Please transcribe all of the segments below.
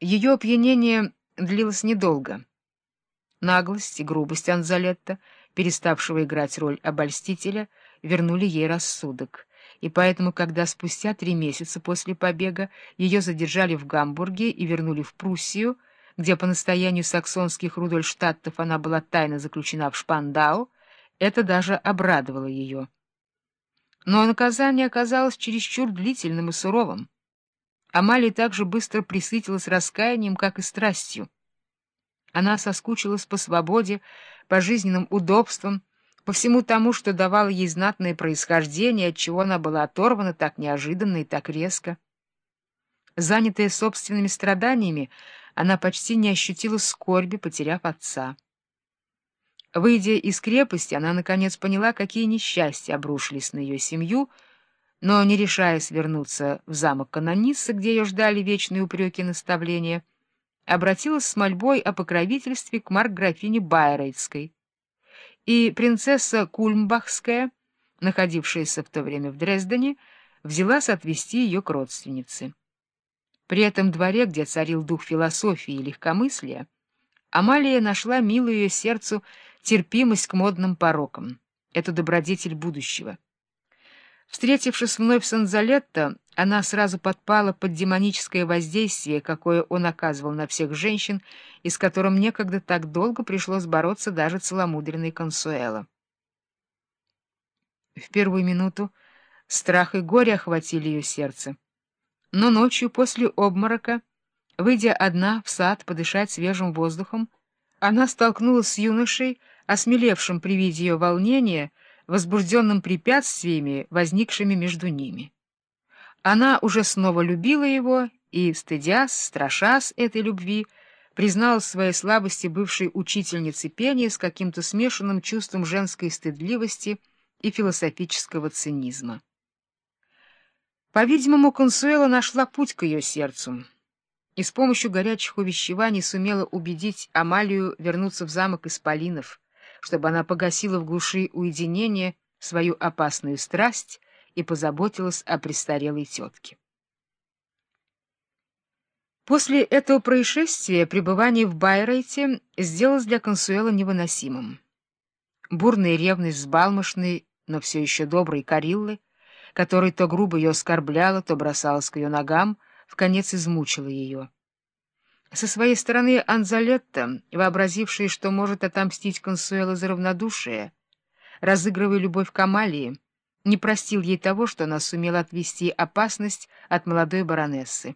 Ее опьянение длилось недолго. Наглость и грубость Анзалетта, переставшего играть роль обольстителя, вернули ей рассудок, и поэтому, когда спустя три месяца после побега ее задержали в Гамбурге и вернули в Пруссию, где по настоянию саксонских Рудольштадтов она была тайно заключена в Шпандау, это даже обрадовало ее. Но наказание оказалось чересчур длительным и суровым. Амалия также быстро присытилась раскаянием, как и страстью. Она соскучилась по свободе, по жизненным удобствам, по всему тому, что давало ей знатное происхождение, от чего она была оторвана так неожиданно и так резко. Занятая собственными страданиями, она почти не ощутила скорби, потеряв отца. Выйдя из крепости, она наконец поняла, какие несчастья обрушились на ее семью, но, не решаясь вернуться в замок Канонисса, где ее ждали вечные упреки и наставления, обратилась с мольбой о покровительстве к марк-графине Байрейтской. И принцесса Кульмбахская, находившаяся в то время в Дрездене, взялась отвести ее к родственнице. При этом дворе, где царил дух философии и легкомыслия, Амалия нашла милую ее сердцу терпимость к модным порокам, эту добродетель будущего. Встретившись с Анзалетто, она сразу подпала под демоническое воздействие, какое он оказывал на всех женщин, и с которым некогда так долго пришлось бороться даже целомудренной Консуэло. В первую минуту страх и горе охватили ее сердце. Но ночью после обморока, выйдя одна в сад подышать свежим воздухом, она столкнулась с юношей, осмелевшим при виде ее волнения, возбужденным препятствиями, возникшими между ними. Она уже снова любила его и, стыдясь, страшась этой любви, призналась своей слабости бывшей учительнице пения с каким-то смешанным чувством женской стыдливости и философического цинизма. По-видимому, Консуэла нашла путь к ее сердцу и с помощью горячих увещеваний сумела убедить Амалию вернуться в замок Исполинов, чтобы она погасила в глуши уединения свою опасную страсть и позаботилась о престарелой тетке. После этого происшествия пребывание в Байрейте сделалось для Консуэла невыносимым. Бурная ревность взбалмошной, но все еще доброй Кариллы, которая то грубо ее оскорбляла, то бросалась к ее ногам, в конец измучила ее. Со своей стороны Анзалетта, вообразившая, что может отомстить Консуэло за равнодушие, разыгрывая любовь к Амалии, не простил ей того, что она сумела отвести опасность от молодой баронессы.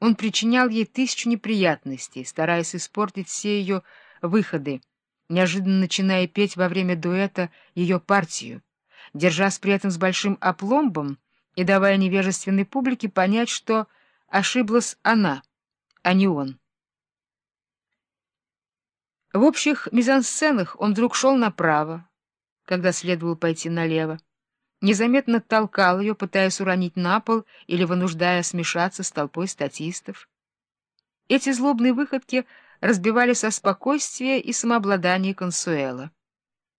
Он причинял ей тысячу неприятностей, стараясь испортить все ее выходы, неожиданно начиная петь во время дуэта ее партию, держась при этом с большим опломбом и давая невежественной публике понять, что ошиблась она — а не он. В общих мизансценах он вдруг шел направо, когда следовало пойти налево, незаметно толкал ее, пытаясь уронить на пол или вынуждая смешаться с толпой статистов. Эти злобные выходки разбивали со спокойствия и самообладания Консуэла.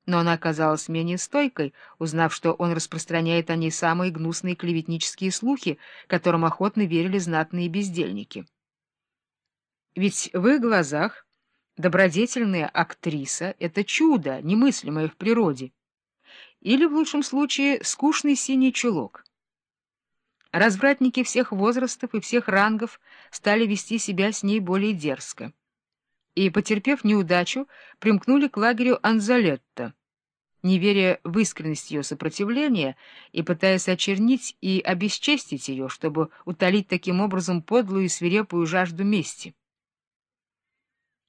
Но она оказалась менее стойкой, узнав, что он распространяет о ней самые гнусные клеветнические слухи, которым охотно верили знатные бездельники. Ведь в их глазах добродетельная актриса — это чудо, немыслимое в природе. Или, в лучшем случае, скучный синий чулок. Развратники всех возрастов и всех рангов стали вести себя с ней более дерзко. И, потерпев неудачу, примкнули к лагерю Анзалетто, не веря в искренность ее сопротивления и пытаясь очернить и обесчестить ее, чтобы утолить таким образом подлую и свирепую жажду мести.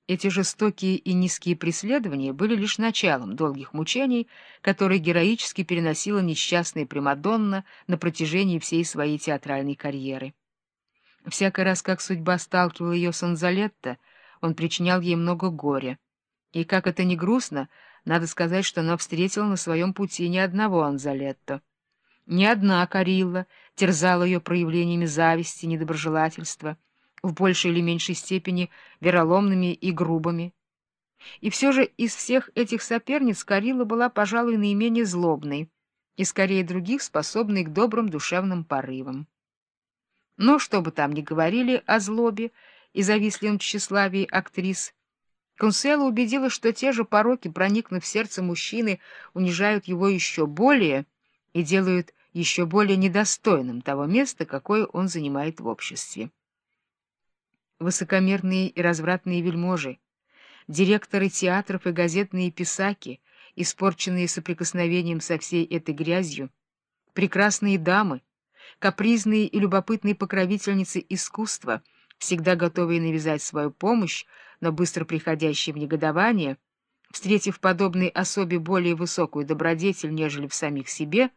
Эти жестокие и низкие преследования были лишь началом долгих мучений, которые героически переносила несчастная Примадонна на протяжении всей своей театральной карьеры. Всякий раз, как судьба сталкивала ее с Анзалетто, он причинял ей много горя. И, как это ни грустно, надо сказать, что она встретила на своем пути ни одного Анзалетто. Ни одна Карилла терзала ее проявлениями зависти, недоброжелательства — в большей или меньшей степени вероломными и грубыми. И все же из всех этих соперниц Карила была, пожалуй, наименее злобной и, скорее других, способной к добрым душевным порывам. Но, что бы там ни говорили о злобе, и завистливом тщеславии актрис, Консуэла убедила, что те же пороки, проникнув в сердце мужчины, унижают его еще более и делают еще более недостойным того места, какое он занимает в обществе. Высокомерные и развратные вельможи, директоры театров и газетные писаки, испорченные соприкосновением со всей этой грязью, прекрасные дамы, капризные и любопытные покровительницы искусства, всегда готовые навязать свою помощь, но быстро приходящие в негодование, встретив подобной особе более высокую добродетель, нежели в самих себе,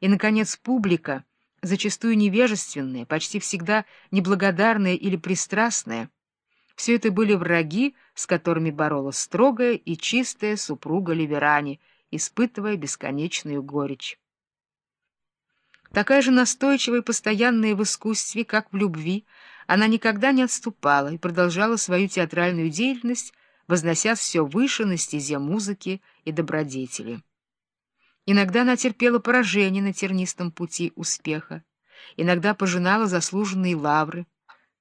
и, наконец, публика, зачастую невежественная, почти всегда неблагодарная или пристрастная, все это были враги, с которыми боролась строгая и чистая супруга Ливерани, испытывая бесконечную горечь. Такая же настойчивая и постоянная в искусстве, как в любви, она никогда не отступала и продолжала свою театральную деятельность, возносясь все выше на стезе музыки и добродетели. Иногда она терпела поражение на тернистом пути успеха, иногда пожинала заслуженные лавры,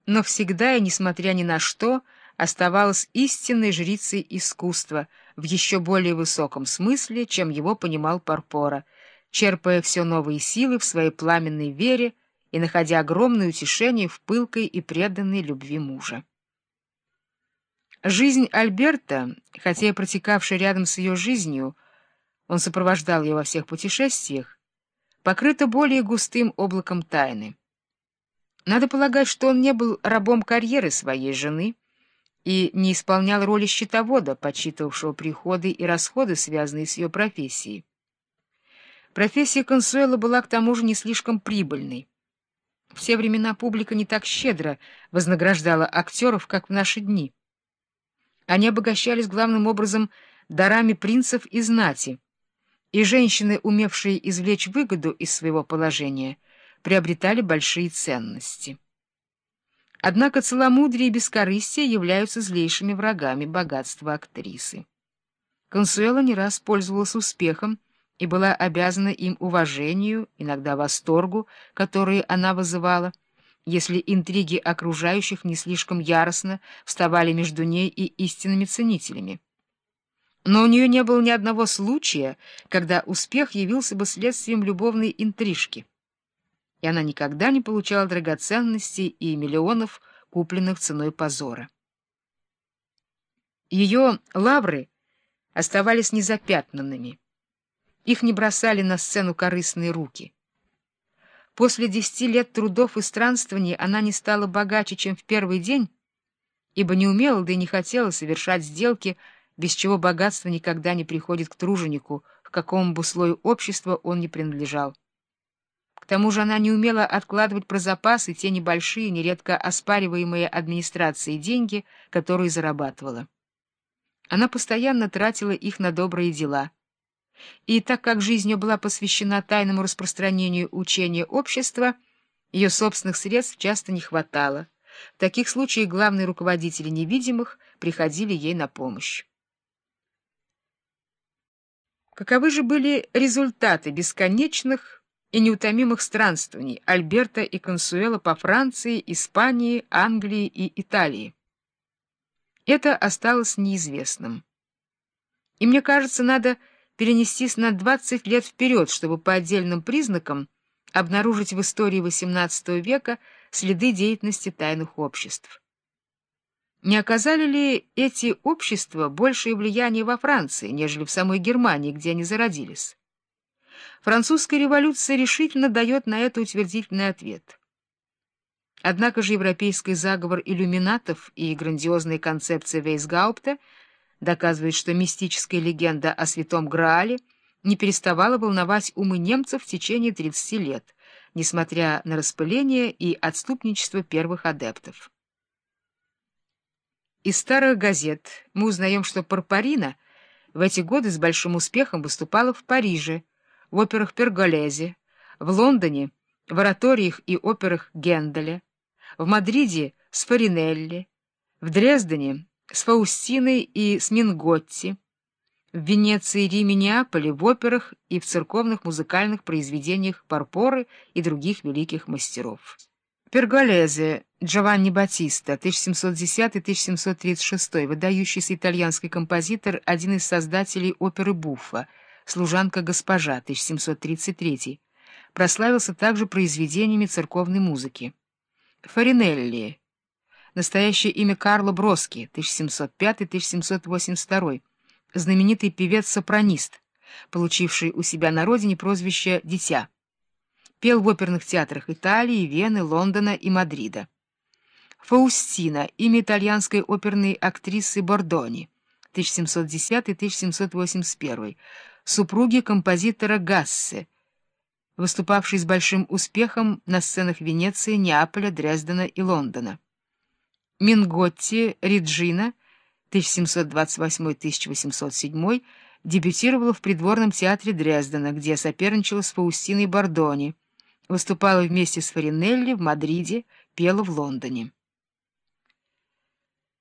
но всегда и, несмотря ни на что, оставалась истинной жрицей искусства в еще более высоком смысле, чем его понимал Парпора — черпая все новые силы в своей пламенной вере и находя огромное утешение в пылкой и преданной любви мужа. Жизнь Альберта, хотя и протекавшая рядом с ее жизнью, он сопровождал ее во всех путешествиях, покрыта более густым облаком тайны. Надо полагать, что он не был рабом карьеры своей жены и не исполнял роли счетовода, подсчитывавшего приходы и расходы, связанные с ее профессией. Профессия консуэла была к тому же не слишком прибыльной. В те времена публика не так щедро вознаграждала актеров, как в наши дни. Они обогащались главным образом дарами принцев и знати, и женщины, умевшие извлечь выгоду из своего положения, приобретали большие ценности. Однако целомудрие и бескорыстие являются злейшими врагами богатства актрисы. Консуэла не раз пользовалась успехом, и была обязана им уважению, иногда восторгу, которые она вызывала, если интриги окружающих не слишком яростно вставали между ней и истинными ценителями. Но у нее не было ни одного случая, когда успех явился бы следствием любовной интрижки. И она никогда не получала драгоценностей и миллионов, купленных ценой позора. Ее лавры оставались незапятнанными. Их не бросали на сцену корыстные руки. После десяти лет трудов и странствований она не стала богаче, чем в первый день, ибо не умела, да и не хотела совершать сделки, без чего богатство никогда не приходит к труженику, к какому бы слою общества он не принадлежал. К тому же она не умела откладывать про запасы те небольшие, нередко оспариваемые администрацией деньги, которые зарабатывала. Она постоянно тратила их на добрые дела — и так как жизнь ее была посвящена тайному распространению учения общества, ее собственных средств часто не хватало. В таких случаях главные руководители невидимых приходили ей на помощь. Каковы же были результаты бесконечных и неутомимых странствований Альберта и Консуэла по Франции, Испании, Англии и Италии? Это осталось неизвестным. И мне кажется, надо перенестись на 20 лет вперед, чтобы по отдельным признакам обнаружить в истории XVIII века следы деятельности тайных обществ. Не оказали ли эти общества большее влияние во Франции, нежели в самой Германии, где они зародились? Французская революция решительно дает на это утвердительный ответ. Однако же европейский заговор иллюминатов и грандиозная концепция Вейсгаупта — доказывает, что мистическая легенда о святом Граале не переставала волновать умы немцев в течение 30 лет, несмотря на распыление и отступничество первых адептов. Из старых газет мы узнаем, что Парпарина в эти годы с большим успехом выступала в Париже, в операх Перголезе, в Лондоне, в ораториях и операх Генделя, в Мадриде с Фаринелли, в Дрездене с Фаустиной и с Минготти, в Венеции, Риме, Неаполе, в операх и в церковных музыкальных произведениях Парпоры и других великих мастеров. Перголезе Джованни Батиста, 1710-1736, выдающийся итальянский композитор, один из создателей оперы «Буффа», «Служанка госпожа», 1733, прославился также произведениями церковной музыки. Фаринелли, настоящее имя Карло Броски, 1705-1782, знаменитый певец-сопранист, получивший у себя на родине прозвище «Дитя». Пел в оперных театрах Италии, Вены, Лондона и Мадрида. Фаустина, имя итальянской оперной актрисы Бордони, 1710-1781, супруги композитора Гассе, выступавшей с большим успехом на сценах Венеции, Неаполя, Дрездена и Лондона. Минготти Реджина, 1728-1807, дебютировала в придворном театре Дрездена, где соперничала с Фаустиной Бордони, выступала вместе с Фаринелли в Мадриде, пела в Лондоне.